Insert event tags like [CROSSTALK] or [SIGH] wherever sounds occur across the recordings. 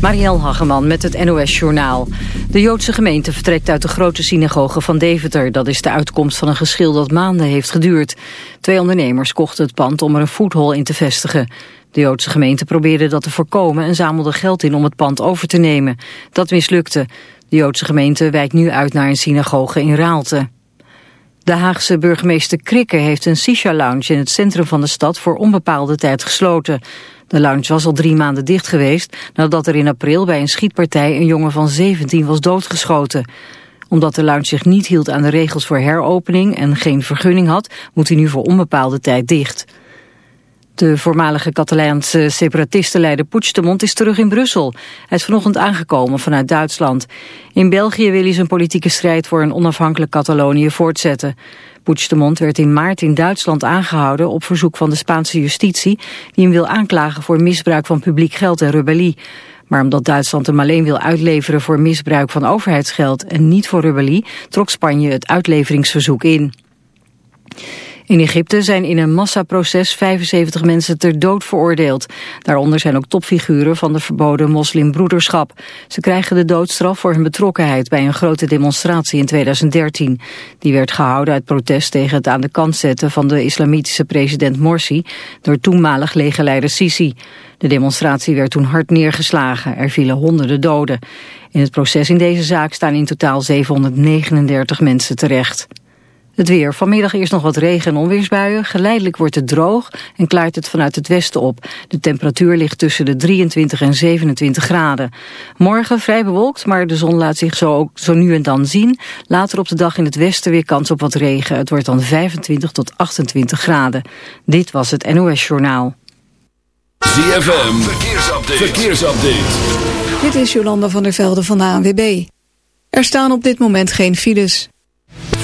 Marielle Hageman met het NOS Journaal. De Joodse gemeente vertrekt uit de grote synagoge van Deventer. Dat is de uitkomst van een geschil dat maanden heeft geduurd. Twee ondernemers kochten het pand om er een voethol in te vestigen. De Joodse gemeente probeerde dat te voorkomen en zamelde geld in om het pand over te nemen. Dat mislukte. De Joodse gemeente wijkt nu uit naar een synagoge in Raalte. De Haagse burgemeester Krikke heeft een sisha-lounge in het centrum van de stad voor onbepaalde tijd gesloten. De lounge was al drie maanden dicht geweest nadat er in april bij een schietpartij een jongen van 17 was doodgeschoten. Omdat de lounge zich niet hield aan de regels voor heropening en geen vergunning had, moet hij nu voor onbepaalde tijd dicht. De voormalige Catalaanse separatistenleider Puigdemont is terug in Brussel. Hij is vanochtend aangekomen vanuit Duitsland. In België wil hij zijn politieke strijd voor een onafhankelijk Catalonië voortzetten. Puigdemont werd in maart in Duitsland aangehouden op verzoek van de Spaanse justitie... die hem wil aanklagen voor misbruik van publiek geld en rebellie. Maar omdat Duitsland hem alleen wil uitleveren voor misbruik van overheidsgeld en niet voor rebellie... trok Spanje het uitleveringsverzoek in. In Egypte zijn in een massaproces 75 mensen ter dood veroordeeld. Daaronder zijn ook topfiguren van de verboden moslimbroederschap. Ze krijgen de doodstraf voor hun betrokkenheid bij een grote demonstratie in 2013. Die werd gehouden uit protest tegen het aan de kant zetten van de islamitische president Morsi door toenmalig legerleider Sisi. De demonstratie werd toen hard neergeslagen. Er vielen honderden doden. In het proces in deze zaak staan in totaal 739 mensen terecht. Het weer. Vanmiddag eerst nog wat regen- en onweersbuien. Geleidelijk wordt het droog en klaart het vanuit het westen op. De temperatuur ligt tussen de 23 en 27 graden. Morgen vrij bewolkt, maar de zon laat zich zo, ook zo nu en dan zien. Later op de dag in het westen weer kans op wat regen. Het wordt dan 25 tot 28 graden. Dit was het NOS Journaal. ZFM. Verkeersupdate. Verkeersupdate. Dit is Jolanda van der Velde van de ANWB. Er staan op dit moment geen files.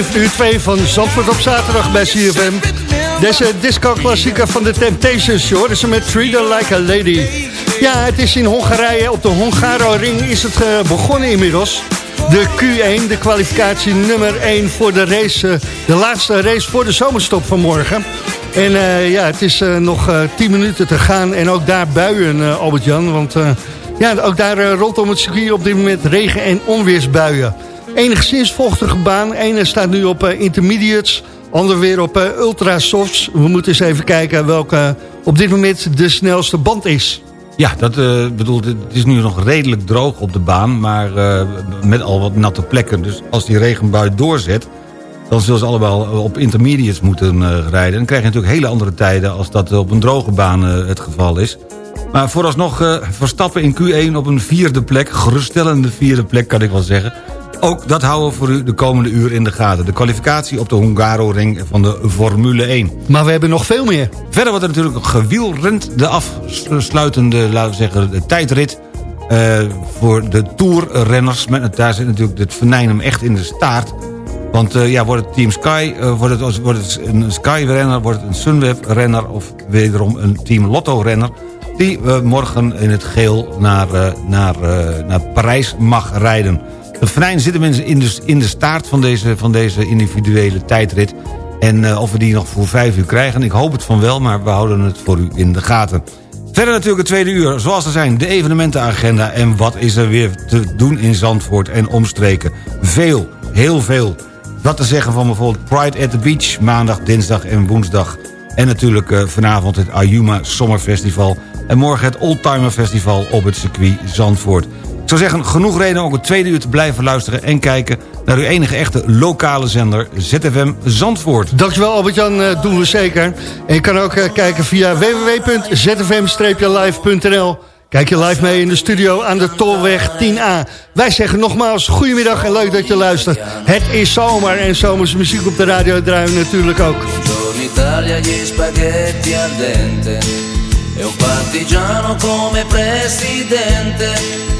Weer een goed begin van uur 2 van Zandvoort op zaterdag bij CFM. Deze disco-klassieker van de Temptations, hoor. Ze met Treat Her Like a Lady. Ja, het is in Hongarije. Op de Hongaro-ring is het uh, begonnen inmiddels. De Q1, de kwalificatie nummer 1 voor de race. Uh, de laatste race voor de zomerstop van morgen. En uh, ja, het is nog 10 minuten te gaan. En ook daar buien, Albert-Jan. Want ja, ook daar rondom het circuit op dit moment regen- en onweersbuien. Enigszins vochtige baan. Ene staat nu op uh, intermediates, ander weer op uh, ultrasofts. We moeten eens even kijken welke op dit moment de snelste band is. Ja, dat uh, bedoelt, het is nu nog redelijk droog op de baan, maar met al wat natte plekken. Dus als die regenbui doorzet, dan zullen ze allemaal op intermediates moeten rijden. Dan krijg je natuurlijk hele andere tijden als dat op een droge baan het geval is. Maar vooralsnog Verstappen in Q1 op een vierde plek, geruststellende vierde plek kan ik wel zeggen. Ook dat houden we voor u de komende uur in de gaten. De kwalificatie op de Hungaro-ring van de Formule 1. Maar we hebben nog veel meer. Verder wordt er natuurlijk gewielrend de afsluitende, laten we zeggen, de tijdrit... Uh, voor de Tourrenners. Daar zit natuurlijk het venijn hem echt in de staart. Want uh, ja, wordt het Team Sky, uh, wordt, het, wordt het een Sky-renner, wordt het een Sunweb-renner... of wederom een Team Lotto-renner... die morgen in het geel naar, naar, naar Parijs mag rijden. De venijn zit hem in de, in de staart van deze, van deze individuele tijdrit. En uh, of we die nog voor vijf uur krijgen, ik hoop het van wel... maar we houden het voor u in de gaten. Verder natuurlijk het tweede uur, zoals er zijn, de evenementenagenda... en wat is er weer te doen in Zandvoort en omstreken. Veel, heel veel. Wat te zeggen van bijvoorbeeld Pride at the Beach... maandag, dinsdag en woensdag. En natuurlijk uh, vanavond het Ayuma Sommerfestival... en morgen het Oldtimer Festival op het circuit Zandvoort zou zeggen, genoeg reden om ook het tweede uur te blijven luisteren... en kijken naar uw enige echte lokale zender ZFM Zandvoort. Dankjewel Albert-Jan, uh, doen we zeker. En je kan ook uh, kijken via www.zfm-live.nl. Kijk je live mee in de studio aan de Tolweg 10A. Wij zeggen nogmaals, goedemiddag en leuk dat je luistert. Het is zomer en zomers muziek op de radio draaien natuurlijk ook. E un partigiano come presidente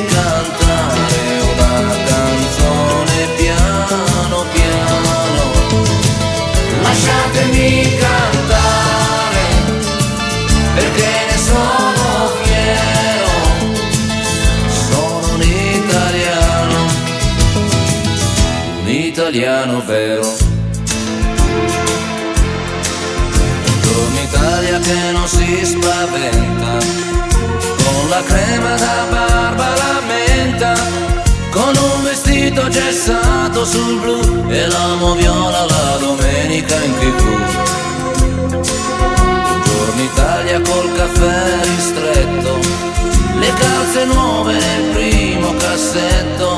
italiano vero. Buongiorno Italia che non si spaventa, con la crema da barba la menta, con un vestito gessato sul blu e l'amo viola la domenica in tv Italia col caffè ristretto, le calze nuove nel primo cassetto,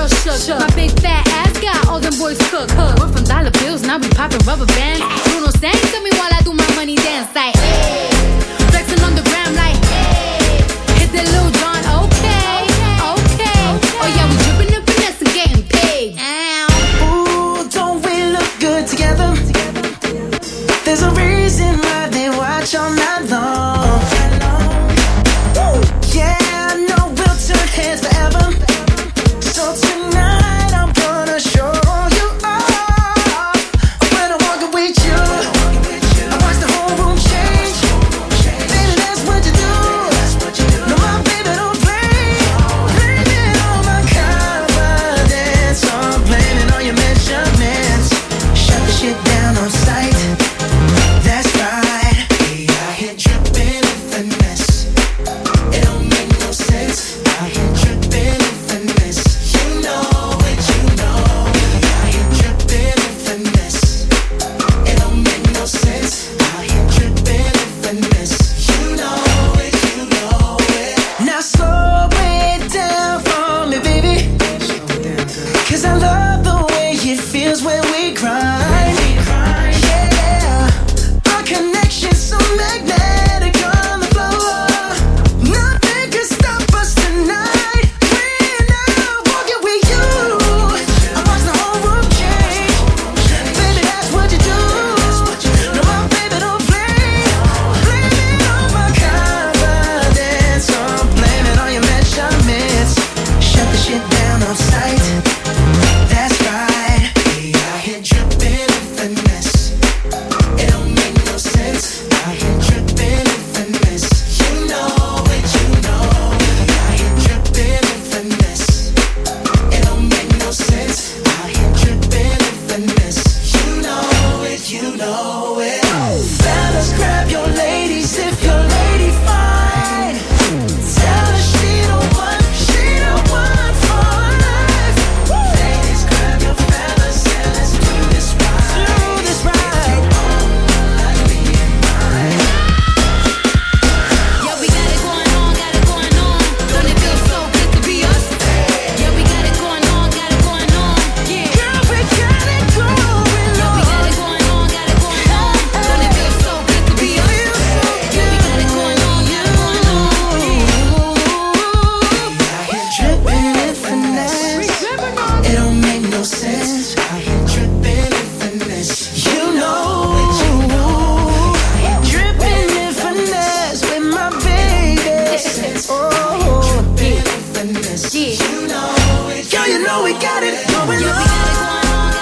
All shook. My big fat ass got all them boys cooked. We're from dollar bills, now we popping rubber bands. Bruno sang to me while I do my money dance like.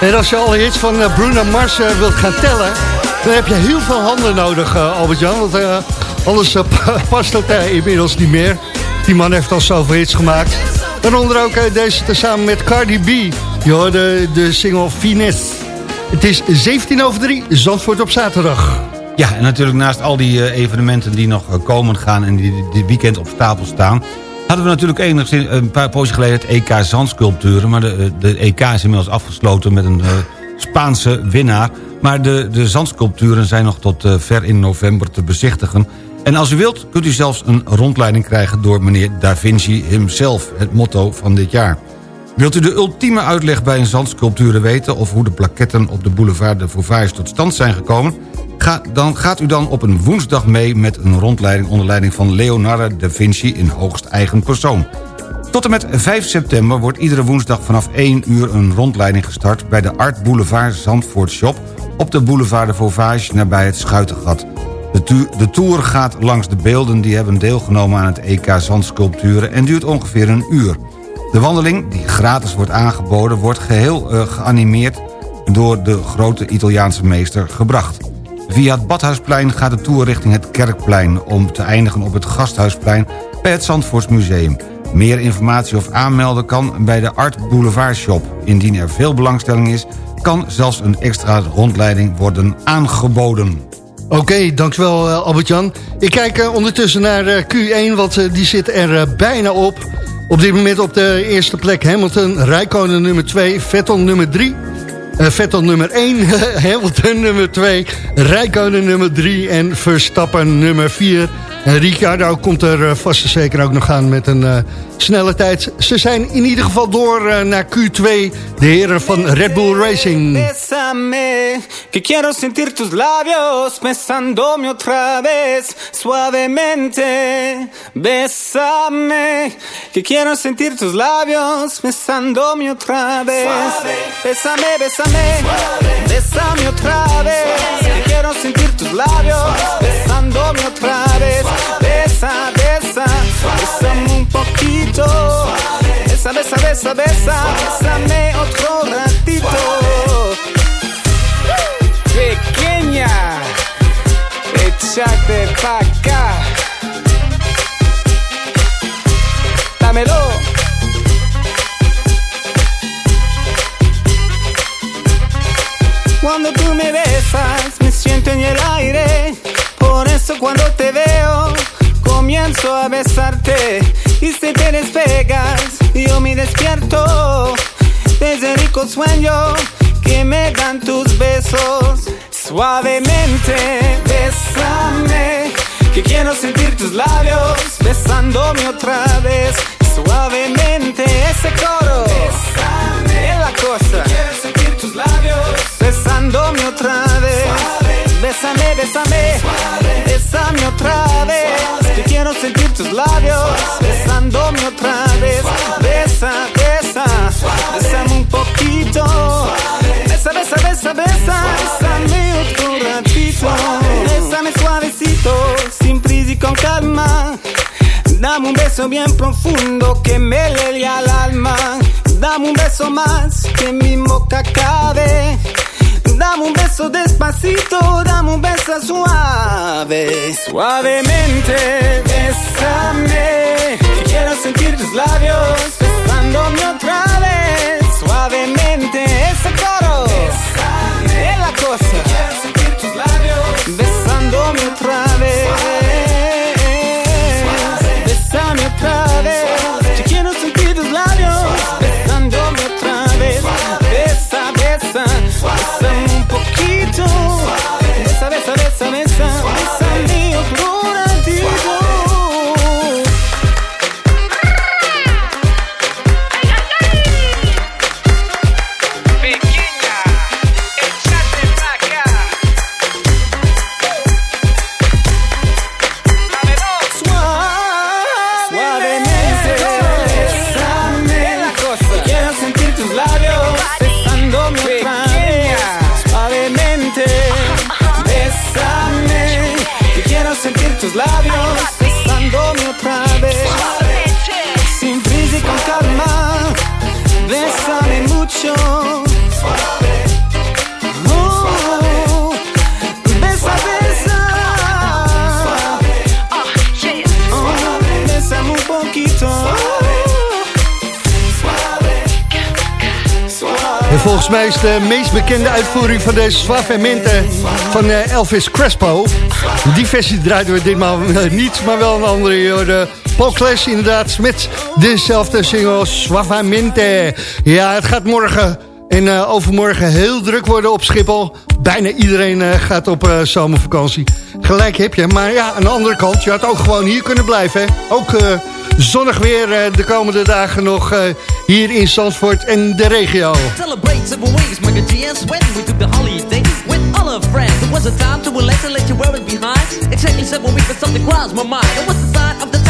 En als je alle hits van eh, Bruno Mars eh, wilt gaan tellen... dan heb je heel veel handen nodig, eh, Albert-Jan. Want anders past dat inmiddels niet meer. Die man heeft al zoveel hits gemaakt. Waaronder ook deze tezamen met Cardi B. Je hoorde de single Finesse. Het is 17 over 3, Zandvoort op zaterdag. Ja, en natuurlijk naast al die evenementen die nog komen gaan... en die dit weekend op stapel staan... hadden we natuurlijk enigszins een paar poosje geleden het EK Zandsculpturen. Maar de, eh, de EK is inmiddels afgesloten met een eh, Spaanse winnaar. Maar de, de zandsculpturen zijn nog tot eh, ver in november te bezichtigen. En als u wilt kunt u zelfs een rondleiding krijgen door meneer Da Vinci himself. Het motto van dit jaar. Wilt u de ultieme uitleg bij een zandsculpturen weten... of hoe de plaketten op de boulevard de Vauvage tot stand zijn gekomen... Ga, dan gaat u dan op een woensdag mee met een rondleiding... onder leiding van Leonardo da Vinci in hoogst eigen persoon. Tot en met 5 september wordt iedere woensdag vanaf 1 uur... een rondleiding gestart bij de Art Boulevard Zandvoort Shop... op de boulevard de Vauvage nabij het Schuitengat. De, de tour gaat langs de beelden die hebben deelgenomen aan het EK Zandsculpturen... en duurt ongeveer een uur. De wandeling, die gratis wordt aangeboden... wordt geheel eh, geanimeerd door de grote Italiaanse meester gebracht. Via het Badhuisplein gaat de tour richting het Kerkplein... om te eindigen op het Gasthuisplein bij het Zandvoortsmuseum. Meer informatie of aanmelden kan bij de Art Boulevard Shop. Indien er veel belangstelling is, kan zelfs een extra rondleiding worden aangeboden. Oké, dankjewel uh, Albert-Jan. Ik kijk uh, ondertussen naar uh, Q1, want die zit er bijna op. Op dit moment op de eerste plek Hamilton, Rijkonen nummer 2, Vettel nummer 3... Vettel nummer 1, [LAUGHS] Hamilton nummer 2, Rijkonen nummer 3 en Verstappen nummer 4. En Ricardo komt er vast en zeker ook nog aan met een uh, snelle tijd. Ze zijn in ieder geval door uh, naar Q2, de heren van Red Bull Racing. Bésame, que quiero sentir tus labios besándome otra vez suavemente. Bésame, que quiero sentir tus labios besándome otra vez. Bésame, bésame, bésame otra vez. Que quiero sentir tus labios besándome otra vez. Besa, besa, un Besa, besa, besa, besa, bésame otro ratito. Pequeña, échate pa' acá. Dámelo. Cuando tú me besas, me siento en el aire. Por eso cuando te veo, comienzo a besarte. Y si te despegas, yo me despierto. Desde rico sueño que me dan tus besos. Suavemente, bésame. Que quiero sentir tus labios besándome otra vez. Suavemente, ese coro. Bésame. Es la cosa. Que quiero sentir tus labios besándome otra vez. Bésame, bésame, Suave. bésame otra vez. Suave. Quiero sentir tus labios besándome otra vez. Besa, besa, bésame un poquito. Besa, besa, besa, besa, bésame otro ratito. Bésame suavecito, sin prisa y con calma. Dame un beso bien profundo que me lele al alma. Dame un beso más que mi boca cabe. Dame un beso despacito, dame un beso suave. Suavemente, bésame. Quiero sentir tus labios besándome otra vez. Suavemente, ese coro. Bésame. La cosa. Quiero sentir tus labios besándome otra vez. En volgens mij is de meest bekende uitvoering van deze Suavemente van eh, Elvis Crespo. Die versie draaiden we ditmaal eh, niet, maar wel een andere. De Paul inderdaad met dezelfde single Suavemente. Ja, het gaat morgen en eh, overmorgen heel druk worden op Schiphol. Bijna iedereen eh, gaat op eh, zomervakantie. Gelijk heb je, maar ja, aan de andere kant, je had ook gewoon hier kunnen blijven. Hè? Ook zonnig weer de komende dagen nog hier in Zandvoort en de regio. Celebrate several ways, make a chance when we took the holiday with all our friends. It was a time to relax and let you wear it behind. Exactly seven weeks, but something crossed my mind. It was the sign of the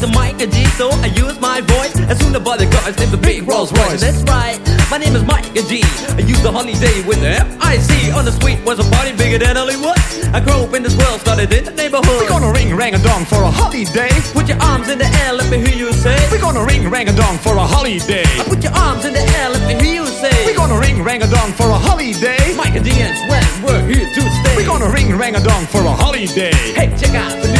like the mic and G, so I use my voice. As soon as the guys named the big Rolls Royce. That's right, my name is Mike and G. I use the holiday with the F-I-C. On the street was a party bigger than Hollywood. I grew up in this world, started in the neighborhood. We're gonna ring rang a dong for a holiday. Put your arms in the air, let me hear you say. We're gonna ring rang a dong for a holiday. I put your arms in the air, let me hear you say. We're gonna ring rang a dong for a holiday. Mike and G and Swen, we're here to stay. We're gonna ring rang a dong for a holiday. Hey, check out the new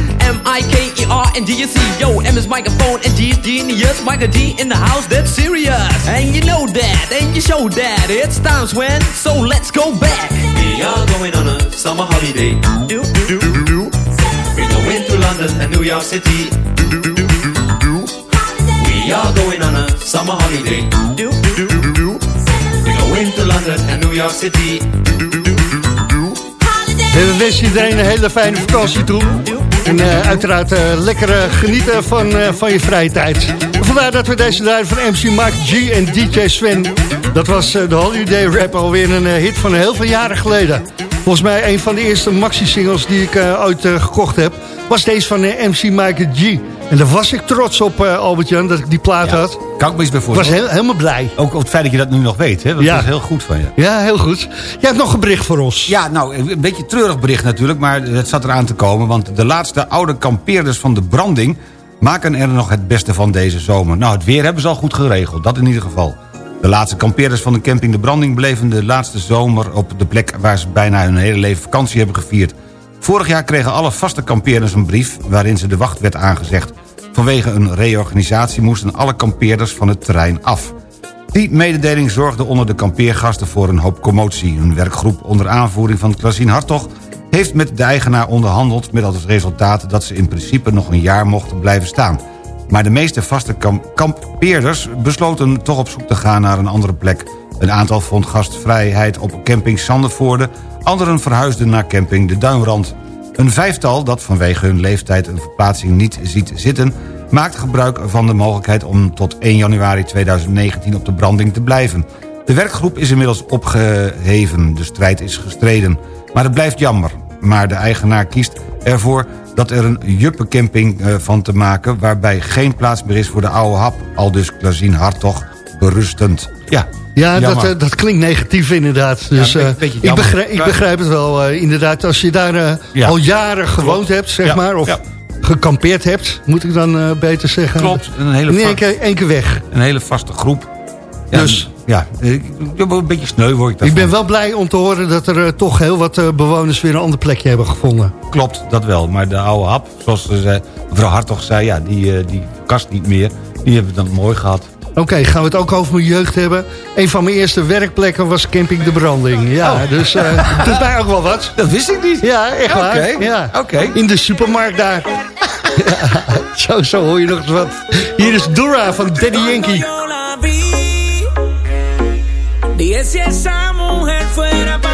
M I K E R N G U C. Yo, M is microphone and G is genius. Micah G in the house, that's serious. And you know that, and you show that. It's times when, so let's go back. We are going on a summer holiday. Do, do, do, do. We go into London and New York City. We are going on a summer holiday. Do, do, do, do. We go into London and New York City. En we wensen iedereen een hele fijne vakantie toe. En eh, uiteraard eh, lekker eh, genieten van, van je vrije tijd. Vandaar dat we deze draaien van MC Mike G en DJ Sven. Dat was de Holiday Rap alweer een hit van heel veel jaren geleden. Volgens mij een van de eerste maxi-singles die ik ooit gekocht heb... was deze van MC Mike G. En daar was ik trots op, eh, Albert-Jan, dat ik die plaat had. Kan ik me iets bij Ik was voorstellen. heel, helemaal blij. Ook het feit dat je dat nu nog weet. Hè? Dat Ja. is heel goed van je. Ja, heel goed. Jij hebt nog een bericht voor ons. Ja, nou, een beetje treurig bericht natuurlijk, maar het zat eraan te komen. Want de laatste oude kampeerders van de branding maken er nog het beste van deze zomer. Nou, het weer hebben ze al goed geregeld, dat in ieder geval. De laatste kampeerders van de camping De Branding bleven de laatste zomer op de plek waar ze bijna hun hele leven vakantie hebben gevierd. Vorig jaar kregen alle vaste kampeerders een brief waarin ze de wacht werd aangezegd. Vanwege een reorganisatie moesten alle kampeerders van het terrein af. Die mededeling zorgde onder de kampeergasten voor een hoop commotie. Een werkgroep onder aanvoering van Klasien Hartog... heeft met de eigenaar onderhandeld met als resultaat... dat ze in principe nog een jaar mochten blijven staan. Maar de meeste vaste kam- kampeerders besloten toch op zoek te gaan naar een andere plek. Een aantal vond gastvrijheid op camping Sandervoorde... anderen verhuisden naar camping De Duinrand. Een vijftal dat vanwege hun leeftijd een verplaatsing niet ziet zitten... maakt gebruik van de mogelijkheid om tot 1 januari 2019 op de branding te blijven. De werkgroep is inmiddels opgeheven, de strijd is gestreden. Maar het blijft jammer. Maar de eigenaar kiest ervoor dat er een juppencamping eh, van te maken... waarbij geen plaats meer is voor de oude hap. Al dus Klazien Hartog berustend. Ja, Ja, dat, jammer. eh, dat klinkt negatief inderdaad. Dus, Ja, een eh, beetje ik, begrijp, ik begrijp het wel eh, inderdaad. Als je daar Ja. al jaren gewoond hebt, zeg maar... of gekampeerd hebt, moet ik dan beter zeggen. Klopt, een hele va- keer, één keer weg. Een hele vaste groep. Ja, Dus- Ja, ik- ik een beetje sneu word ik Ik daarvan. ben wel blij om te horen dat er toch heel wat bewoners weer een ander plekje hebben gevonden. Klopt, dat wel. Maar de oude hap, zoals ze zei, mevrouw Hartog zei... ja, die, die kast niet meer. Die hebben we dan mooi gehad. Oké, gaan we het ook over mijn jeugd hebben. Een van mijn eerste werkplekken was Camping de Branding. Ja, Oh. dus eh [LAUGHS] het doet mij ook wel wat. Dat wist ik niet. Ja, echt waar. Oké, Ja. oké. In de supermarkt daar. Ja, [LAUGHS] zo, zo hoor je nog eens wat. Hier is Dora van Daddy Yankee. Dije si esa mujer fuera para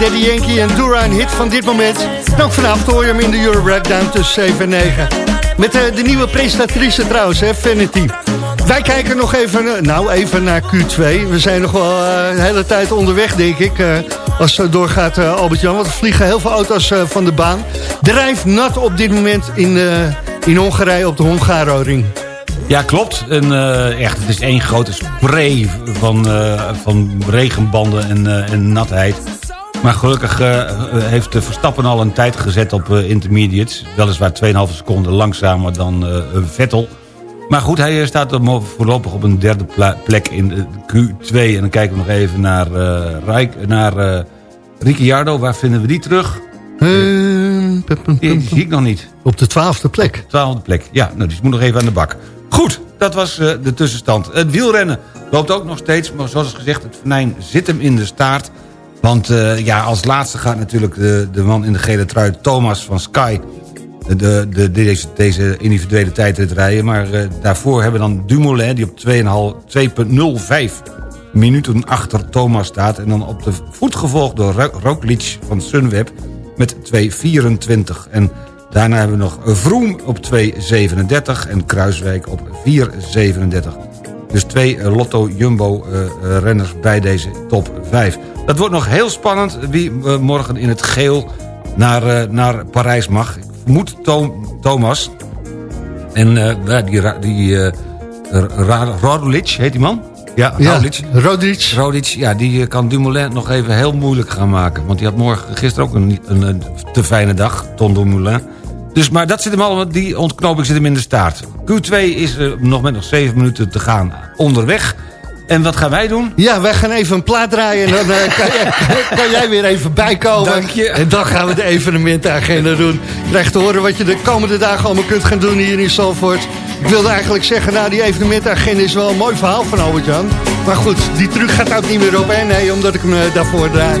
Daddy Yankee en Dura, een hit van dit moment. En ook vanavond hoor je hem in de Euro Breakdown tussen 7 en 9. Met eh, de nieuwe presentatrice trouwens, hè. Wij kijken nog even, eh, nou even naar Q2. We zijn nog wel eh, de hele tijd onderweg, denk ik. als het doorgaat, Albert-Jan. Want er vliegen heel veel auto's van de baan. Drijft nat op dit moment in, in Hongarije op de Hongaro-ring. Ja, klopt. Echt, het is één grote spray van, van regenbanden en, en natheid. Maar gelukkig eh, heeft Verstappen al een tijd gezet op eh, intermediates. Weliswaar 2,5 seconden langzamer dan eh, Vettel. Maar goed, hij staat voorlopig op een derde plek in de Q2. En dan kijken we nog even naar, Rijk, naar Ricciardo. Waar vinden we die terug? Die zie ik nog niet. Op de twaalfde plek. Twaalfde plek, ja. Nou, die moet nog even aan de bak. Goed, dat was de tussenstand. Het wielrennen loopt ook nog steeds. Maar zoals gezegd, het venijn zit hem in de staart. Want eh, ja, als laatste gaat natuurlijk de, de man in de gele trui... Thomas van Sky de, de, deze, deze individuele tijdrit rijden. Maar eh, daarvoor hebben we dan Dumoulin... die op 2,5 2,05 minuten achter Thomas staat. En dan op de voet gevolgd door Ro- Roglic van Sunweb met 2,24. En daarna hebben we nog Vroom op 2,37 en Kruiswijk op 4,37. Dus twee eh, Lotto Jumbo eh, eh, renners bij deze top 5. Dat wordt nog heel spannend wie eh, morgen in het geel naar, eh, naar Parijs mag. Ik vermoed Thomas. En eh, ja, die, die Roglic, heet die man? Ja, Ja, Roglic. Rodric. Roglic, ja, die kan Dumoulin nog even heel moeilijk gaan maken. Want die had morgen, gisteren ook een, een, een te fijne dag, Ton Dumoulin. Dus, maar dat zit hem allemaal, die ontknoping zit hem in de staart. Q2 is nog met nog 7 minuten te gaan onderweg. En wat gaan wij doen? Ja, wij gaan even een plaat draaien en dan eh, kan, jij, [LAUGHS] kan jij weer even bijkomen. Dank je. En dan gaan we de evenementagenda doen. Je krijgt te horen wat je de komende dagen allemaal kunt gaan doen hier in Zalvoort. Ik wilde eigenlijk zeggen, nou die evenementagenda is wel een mooi verhaal van Albert-Jan. Maar goed, die truc gaat ook niet meer op, hè? Nee, omdat ik hem eh, daarvoor draai.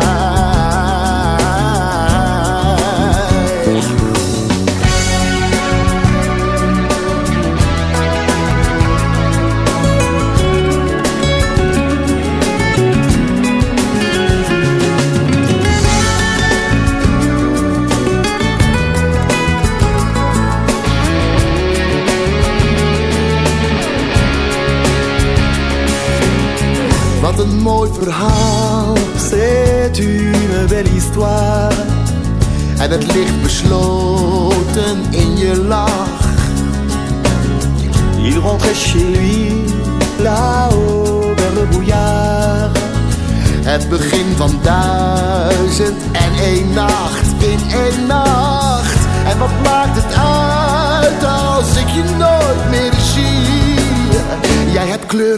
Verhaal, c'est une belle histoire. Het ligt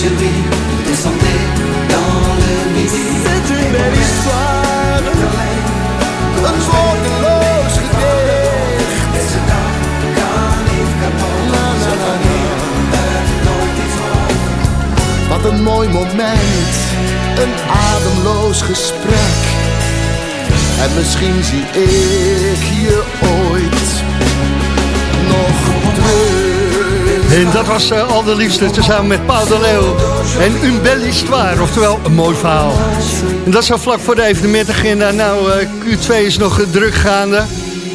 chez lui, descendait dans le midi. C'est une belle histoire. Een woordeloos gedicht. Deze dag kan niet kapot. Zo van hier werd nooit iets van. Wat een mooi moment, een ademloos gesprek. En misschien zie ik je ooit En dat was eh, al de liefste, tezamen met Paul de Leeuw. En une belle histoire, oftewel een mooi verhaal. En dat is al vlak voor de evenementagenda. Nou, eh, Q2 is nog druk gaande.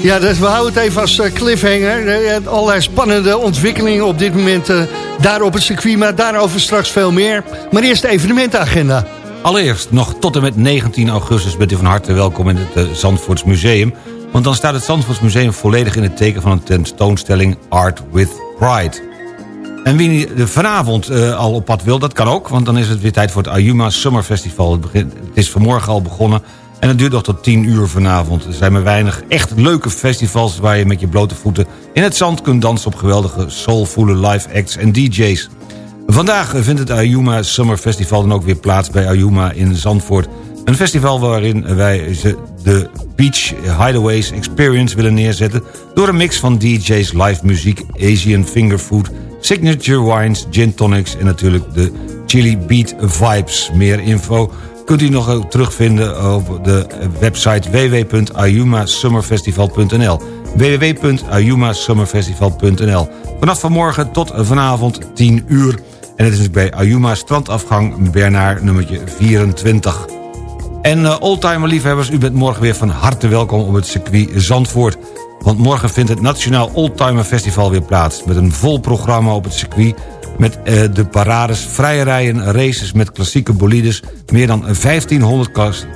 Ja, dus we houden het even als eh, cliffhanger. Eh, allerlei spannende ontwikkelingen op dit moment uh, daar op het circuit. Maar daarover straks veel meer. Maar eerst de evenementenagenda. Allereerst nog tot en met 19 augustus bent u van harte welkom in het uh, Zandvoorts Museum. Want dan staat het Zandvoorts Museum volledig in het teken van een tentoonstelling Art with Pride. En wie vanavond uh, al op pad wil, dat kan ook. Want dan is het weer tijd voor het Ayuma Summer Festival. Het, het is vanmorgen al begonnen en het duurt nog tot 10 uur vanavond. Er zijn maar weinig echt leuke festivals... waar je met je blote voeten in het zand kunt dansen... op geweldige soulvolle live acts en DJ's. Vandaag vindt het Ayuma Summer Festival dan ook weer plaats bij Ayuma in Zandvoort. Een festival waarin wij de Beach Hideaways Experience willen neerzetten... door een mix van DJ's, live muziek, Asian fingerfood... signature wines, gin tonics en natuurlijk de Chili Beat Vibes. Meer info kunt u nog terugvinden op de website www.ayumasummerfestival.nl www.ayumasummerfestival.nl Vanaf vanmorgen tot vanavond 10 uur. En het is bij Ayuma strandafgang Bernard nummertje 24. En uh, oldtimer liefhebbers, u bent morgen weer van harte welkom op het circuit Zandvoort. Want morgen vindt het Nationaal Oldtimer Festival weer plaats... met een vol programma op het circuit met uh, de parades, vrije rijen, races met klassieke bolides... meer dan 1500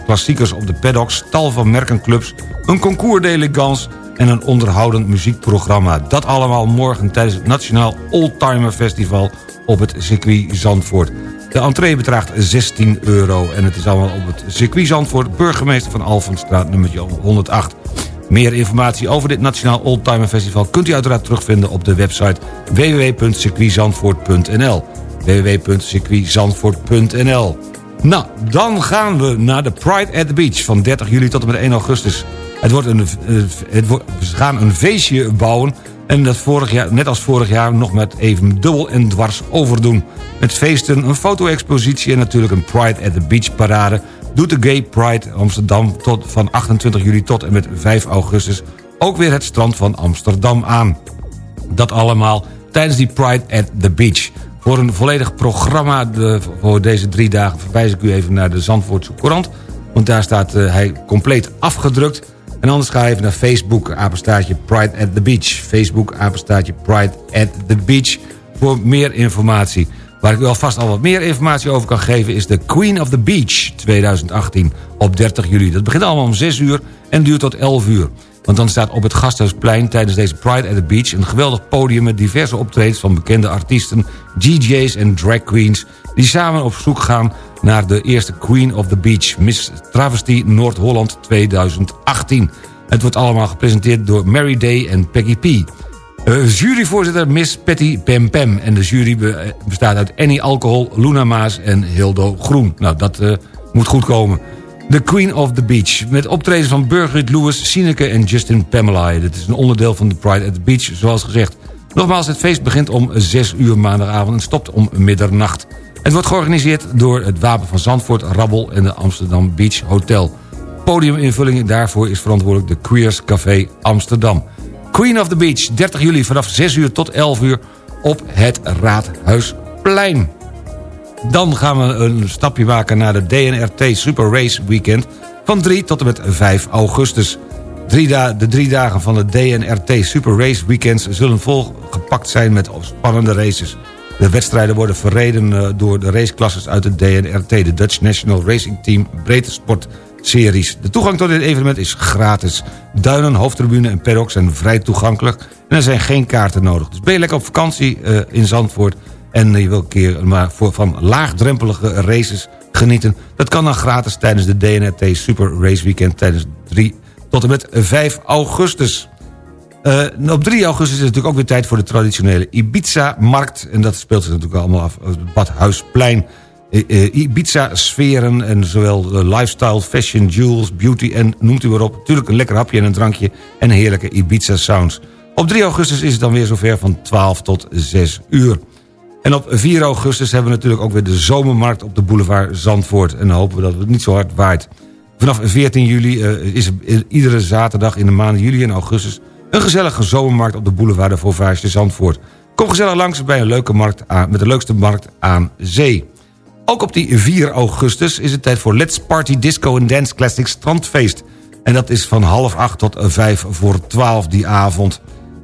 klassiekers op de paddocks, tal van merkenclubs... een concours d'elegance en een onderhoudend muziekprogramma. Dat allemaal morgen tijdens het Nationaal Oldtimer Festival op het circuit Zandvoort. De entree bedraagt 16 euro en het is allemaal op het circuit Zandvoort... burgemeester van Alphenstraat nummer 108. Meer informatie over dit Nationaal Oldtimer Festival... kunt u uiteraard terugvinden op de website www.circuitzandvoort.nl www.circuitzandvoort.nl Nou, dan gaan we naar de Pride at the Beach... van 30 juli tot en met 1 augustus. Het wordt een, het wordt, we gaan een feestje bouwen... en dat vorig jaar, net als vorig jaar nog met even dubbel en dwars overdoen. Met feesten, een foto-expositie en natuurlijk een Pride at the Beach parade doet de Gay Pride Amsterdam tot van 28 juli tot en met 5 augustus... ook weer het strand van Amsterdam aan. Dat allemaal tijdens die Pride at the Beach. Voor een volledig programma voor deze drie dagen verwijs ik u even naar de Zandvoortse Courant... want daar staat uh, hij compleet afgedrukt... En anders ga even naar Facebook, apenstaartje Pride at the Beach. Facebook, apenstaartje Pride at the Beach voor meer informatie. Waar ik u alvast al wat meer informatie over kan geven... is de Queen of the Beach 2018 op 30 juli. Dat begint allemaal om 6 uur en duurt tot 11 uur. Want dan staat op het Gasthuisplein tijdens deze Pride at the Beach... een geweldig podium met diverse optredens van bekende artiesten... DJ's en drag queens... die samen op zoek gaan naar de eerste Queen of the Beach... Miss Travesty Noord-Holland 2018. Het wordt allemaal gepresenteerd door Mary Day en Peggy P... Uh, juryvoorzitter Miss Patty Pem. En de jury eh, bestaat uit Annie Alcohol, Luna Maas en Hildo Groen. Nou, dat uh, moet goed komen. The Queen of the Beach. Met optreden van Birgit Lewis, Sineke en Justin Pamela. Dit is een onderdeel van de Pride at the Beach, zoals gezegd. Nogmaals, het feest begint om 6 uur maandagavond en stopt om middernacht. Het wordt georganiseerd door het Wapen van Zandvoort, Rabbel en de Amsterdam Beach Hotel. Podiuminvulling daarvoor is verantwoordelijk de Queers Café Amsterdam. Queen of the Beach, 30 juli vanaf 6 uur tot 11 uur op het Raadhuisplein. Dan gaan we een stapje maken naar de DNRT Super Race Weekend... van 3 tot en met 5 augustus. De drie dagen van de DNRT Super Race Weekends... zullen volgepakt zijn met spannende races. De wedstrijden worden verreden eh, door de raceklasses uit de DNRT... de Dutch National Racing Team Breedte Sport De toegang tot dit evenement is gratis. Duinen, hoofdtribune en paddock zijn vrij toegankelijk... en er zijn geen kaarten nodig. Dus ben je lekker op vakantie uh, in Zandvoort... en je wil een keer maar voor, van laagdrempelige races genieten... dat kan dan gratis tijdens de DNRT Super Race Weekend... tijdens 3 tot en met 5 augustus. Uh, op 3 augustus is het natuurlijk ook weer tijd voor de traditionele Ibiza-markt. En dat speelt zich natuurlijk allemaal af op het Badhuisplein... Eh, eh, Ibiza-sferen en zowel lifestyle, fashion, jewels, beauty en noemt u maar op. Natuurlijk een lekker hapje en een drankje en heerlijke Ibiza-sounds. Op 3 augustus is het dan weer zover van 12 tot 6 uur. En op 4 augustus hebben we natuurlijk ook weer de zomermarkt op de boulevard Zandvoort. En hopen we dat het niet zo hard waait. Vanaf 14 juli uh, is er iedere zaterdag in de maanden juli en augustus... een gezellige zomermarkt op de boulevard de Vauvage Zandvoort. Kom gezellig langs bij een leuke markt met de leukste markt aan zee. Ook op die 4 augustus is het tijd voor Let's Party Disco and Dance Classic Strandfeest. En dat is van half acht tot vijf voor twaalf die avond.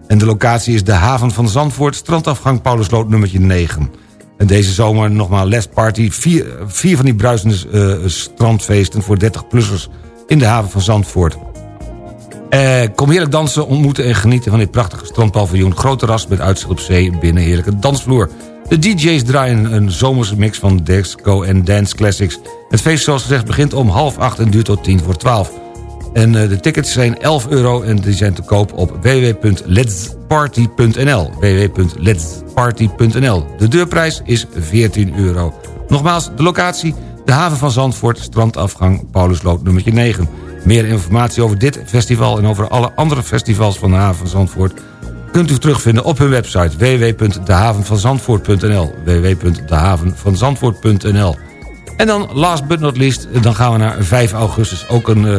En de locatie is de haven van Zandvoort, strandafgang Paulusloot nummertje 9. En deze zomer nogmaals lesparty, vier, vier van die bruisende eh, strandfeesten voor 30-plussers in de haven van Zandvoort. Eh, kom heerlijk dansen, ontmoeten en genieten van dit prachtige strandpaviljoen. Groot terras met uitzicht op zee, binnen heerlijke dansvloer. De DJ's draaien een zomerse mix van disco en dance classics. Het feest zoals gezegd begint om half acht en duurt tot tien voor twaalf. En eh, de tickets zijn 11 euro en die zijn te koop op www.letsparty.nl www.letsparty.nl De deurprijs is 14 euro. Nogmaals, de locatie, de haven van Zandvoort, strandafgang Paulusloot nummertje 9. Meer informatie over dit festival en over alle andere festivals van de haven van Zandvoort... kunt u terugvinden op hun website www.dehavenvanzandvoort.nl www.dehavenvanzandvoort.nl En dan, last but not least, dan gaan we naar 5 augustus. Ook een uh,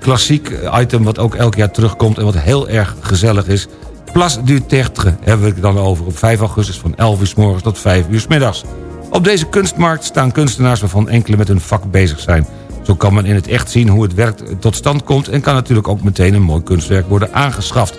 klassiek item wat ook elk jaar terugkomt... en wat heel erg gezellig is. Place du Tertre hebben we het dan over op 5 augustus... van 11 uur s morgens tot 5 uur s middags. Op deze kunstmarkt staan kunstenaars waarvan enkele met hun vak bezig zijn... Zo kan men in het echt zien hoe het werk tot stand komt... en kan natuurlijk ook meteen een mooi kunstwerk worden aangeschaft.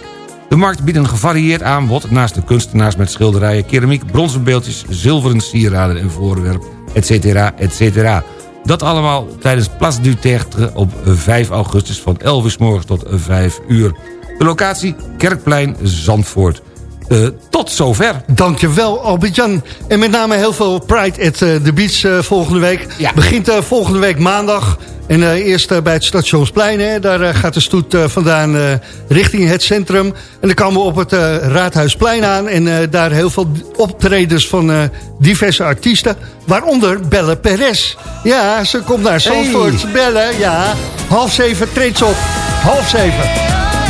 De markt biedt een gevarieerd aanbod... naast de kunstenaars met schilderijen, keramiek, bronzen beeldjes... zilveren sieraden en voorwerp, etc. etc. Dat allemaal tijdens Place du Tertre op 5 augustus... van 11 uur tot 5 uur. De locatie Kerkplein Zandvoort. Uh, tot zover. Dankjewel Albert-Jan. En met name heel veel Pride at uh, the Beach uh, volgende week. Ja. Begint volgende week maandag. En eerst bij het Stationsplein. Hè, daar gaat de stoet vandaan richting het centrum. En dan komen we op het Raadhuisplein aan. En daar heel veel optredens van diverse artiesten. Waaronder Belle Perez. Ja, ze komt naar Zandvoort. Hey. Belle, ja. Half zeven treedt ze op. Half zeven.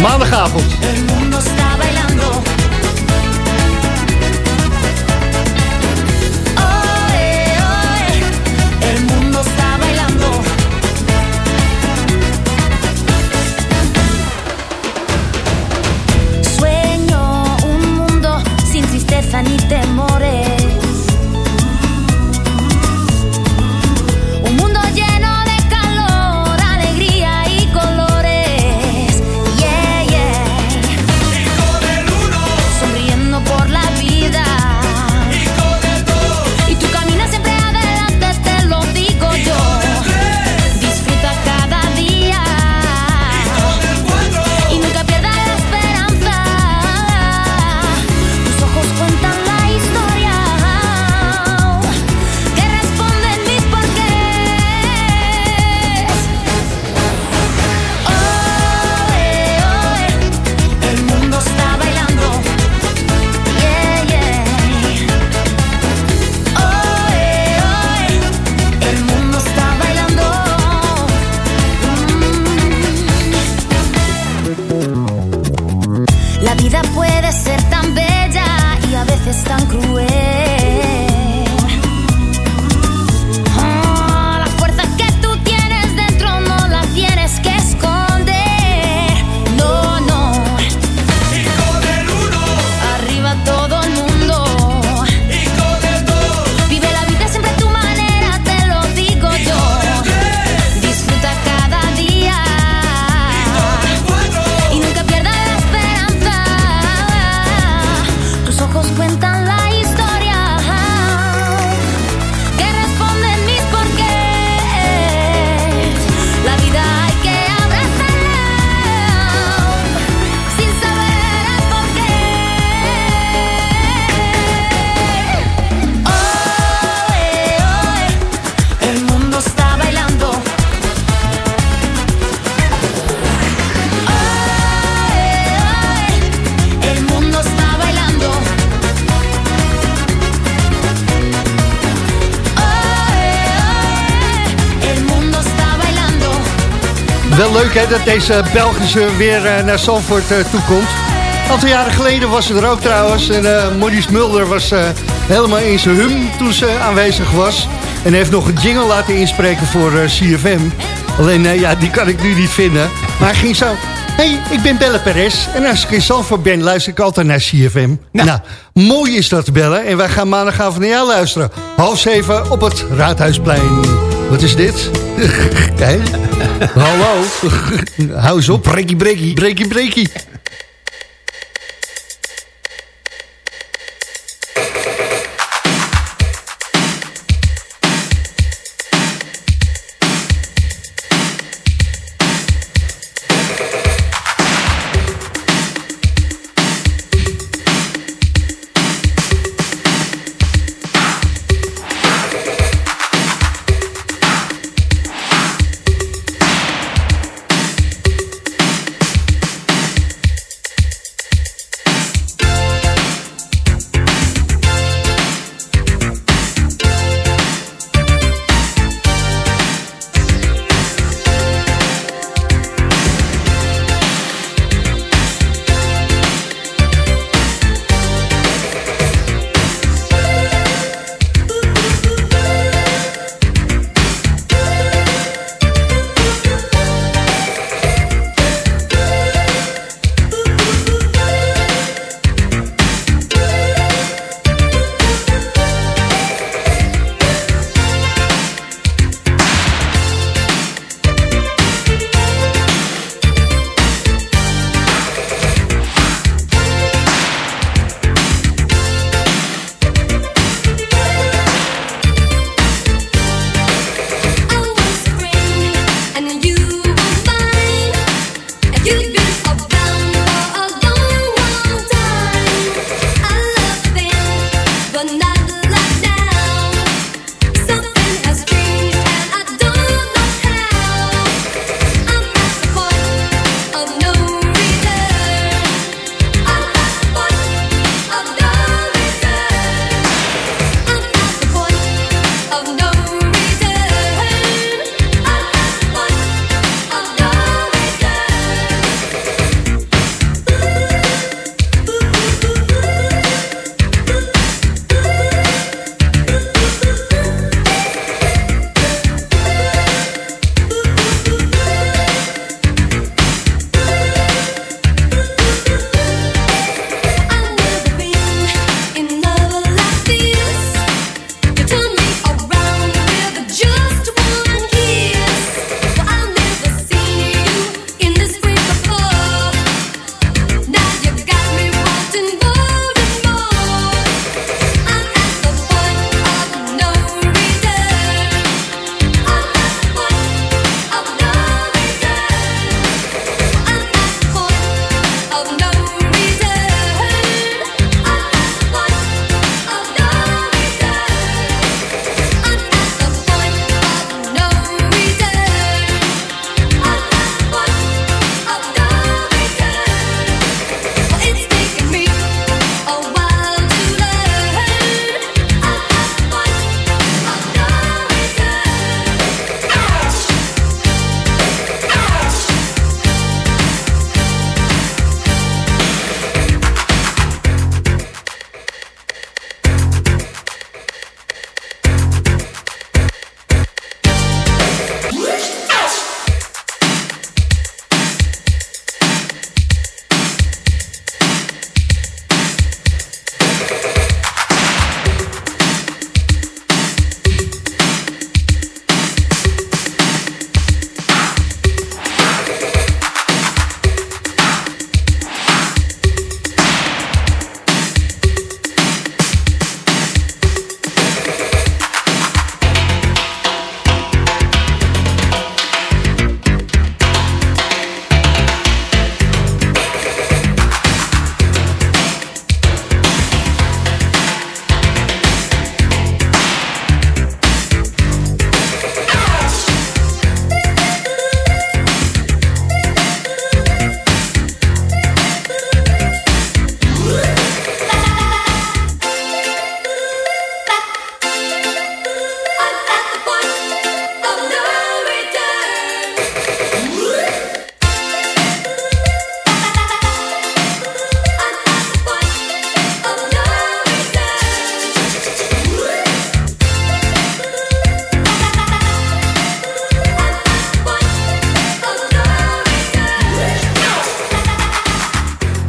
Maandagavond. Leuk hè, dat deze Belgische weer eh, naar Zandvoort eh, toekomt. Een aantal jaren geleden was ze er ook trouwens. En uh, Maurice Mulder was helemaal in zijn hum toen ze aanwezig was. En heeft nog een jingle laten inspreken voor eh, CFM. Alleen, ja, die kan ik nu niet vinden. Maar hij ging zo... hey, ik ben Belle Perez. En als ik in Zandvoort ben, luister ik altijd naar CFM. Nou, mooi is dat, Belle. En wij gaan maandagavond naar jou luisteren. Half zeven op het Raadhuisplein. Wat is dit? [LAUGHS] Kijk. [LAUGHS] Hallo. Hou eens op. Breakie, breakie. Breakie, breakie.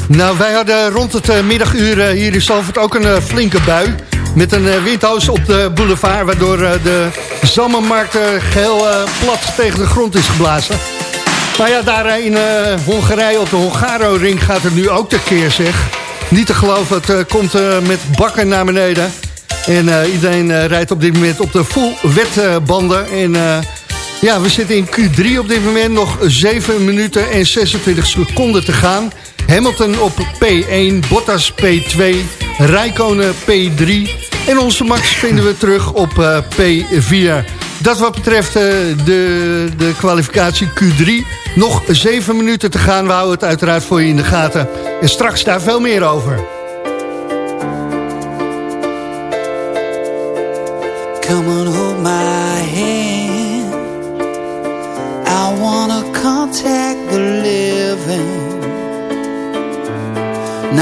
Nou, wij hadden rond het eh, middaguur eh, hier in Zalvoort ook een eh, flinke bui. Met een windhoos op de boulevard... waardoor de Zammenmarkt uh, geheel plat tegen de grond is geblazen. Maar ja, daar in Hongarije op de Hongaro-ring gaat het nu ook tekeer, zeg. Niet te geloven, het komt met bakken naar beneden. En iedereen rijdt op dit moment op de full wetbanden. En ja, we zitten in Q3 op dit moment. Nog 7 minuten en 26 seconden te gaan. Hamilton op P1, Bottas P2, Rijkonen P3... en onze Max vinden we terug op uh, P4. Dat wat betreft uh, de, de kwalificatie Q3. Nog 7 minuten te gaan. We houden het uiteraard voor je in de gaten. En straks daar veel meer over. Come on, hold my hand. I wanna contact the living.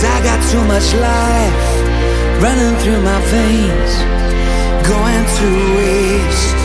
Cause I got too much life running through my veins, going to waste.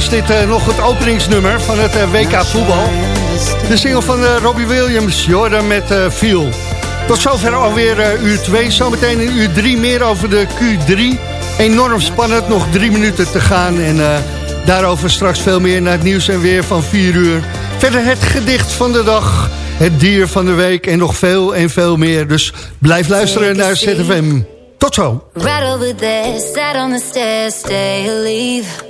Was dit uh, nog het openingsnummer van het uh, WK voetbal. De single van uh, Robbie Williams, Jordan met Feel. Tot zover alweer uur 2. Zometeen in uur 3 meer over de Q3. Enorm spannend, nog drie minuten te gaan. En daarover straks veel meer naar het nieuws en weer van 4 uur. Verder het gedicht van de dag, het dier van de week en nog veel en veel meer. Dus blijf luisteren naar ZFM. Tot zo. Right over there, sat on the stairs, stay leave.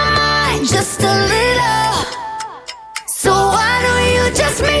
just a little. So why don't you just meet